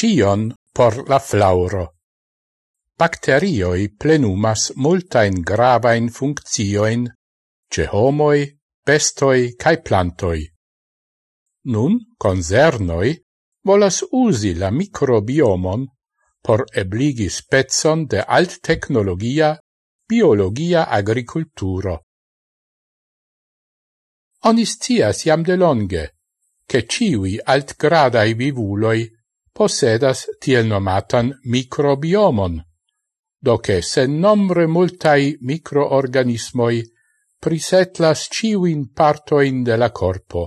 cion por la flauro. Bacterioi plenumas multain gravain funccioin ce homoi, bestoi cae plantoi. Nun concernoi volas usi la microbiomon por ebligi spezon de alt technologia biologia agriculturo. Onistias iam de longe, che ciui altgradai vivuloi possedas tiel nomatan microbiomon, doce sen nombre multai microorganismoi prisetlas ciuin partoin de la corpo.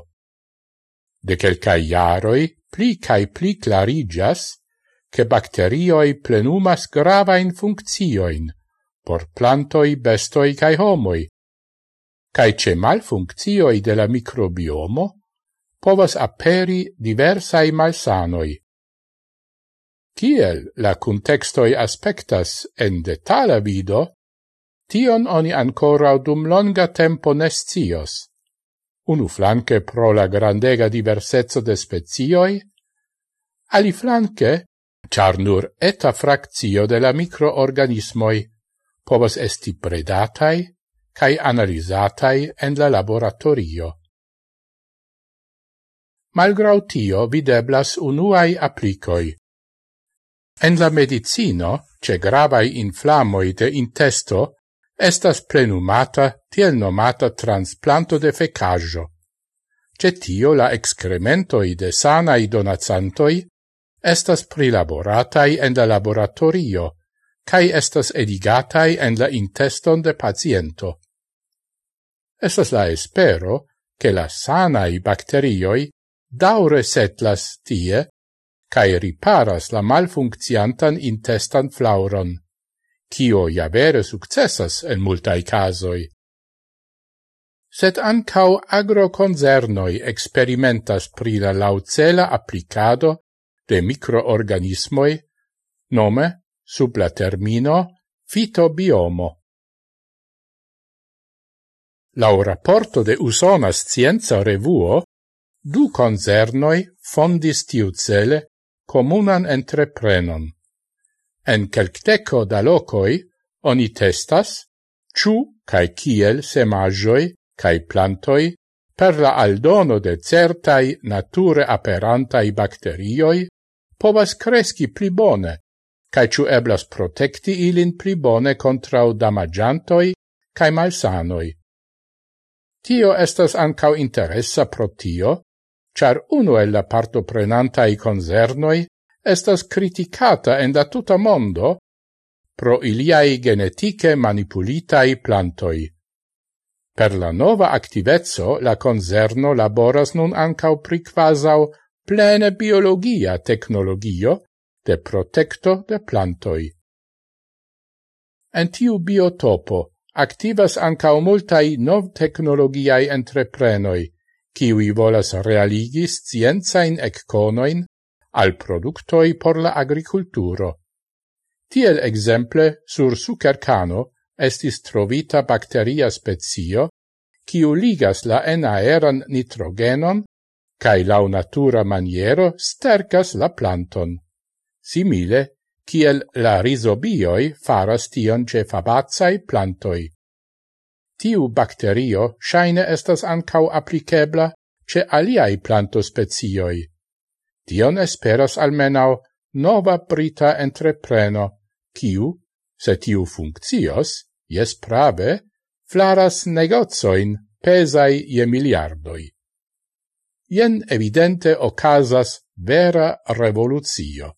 De quelcae iaroi pli cae pli clarigas che bacterioi plenumas gravain funccioin por plantoi, bestoi cae homoi, cae ce malfunccioi de la microbiomo povas aperi diversai malsanoi, Kiel la contextoi aspectas en detala vido, tion oni ancora dum longa tempo nescios. Unu flanque pro la grandega diversezzo de spezioi, ali flanque, char nur eta fractio de la microorganismoi povas esti predatai cae analizatai en la laboratorio. Malgrau tio videblas unuai applicoi, En la medicino, ce grabai inflamoi de intesto, estas plenumata tiel nomata transplanto de fecajo. Ce tio la excrementoi de sanai donazantoi estas prilaboratai en la laboratorio, cae estas edigatai en la inteston de paciento. Estas la espero che la sanai bacterioi daure setlas tie cae riparas la malfuncciantan intestan flauron, cio ja vere successas en multai casoi. Sed ancau agroconcernoi experimentas pri la laucela applicado de microorganismoi, nome, sub la termino, fitobiomo. Lau rapporto de Usona Scienza Revuo, du concernoi fondis tiu cele comunan entreprenon. En calcteco da locoi oni testas ciu cae kiel semagioi cae plantoi per la aldono de certai nature aperantai bacterioi povas cresci pli bone, cae ciu eblas protecti ilin pli bone contrau damagiantoi cae malsanoi. Tio estas ancau interessa pro tio, char uno el la partoprenantai concernoi estas criticata en la tuta mondo pro iliai genetike manipulitai plantoi. Per la nova activezzo la concerno laboras nun ancau pri quasau plene biologia tecnologio de protecto de plantoi. En tiu biotopo activas ancau multai nov technologiai entreprenoi, kiui volas realigis scienzain ecconoin al productoi por la agriculturo. Tiel exemple sur sucercano estis trovita bacteria spezio, kiu ligas la enaeran nitrogenon cae lau natura maniero stercas la planton. Simile, kiel la risobioi faras tion ce fabazzai plantoi. Tiu bacterio shaine estas ancau applicebla ce aliai plantospecioi. Tion esperas almenau nova brita entrepreno, kiu, se tiu funccios, jes prave, flaras negozoin pesai je miliardoi. Ien evidente ocasas vera revoluzio.